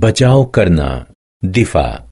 बचाव करना दिफा।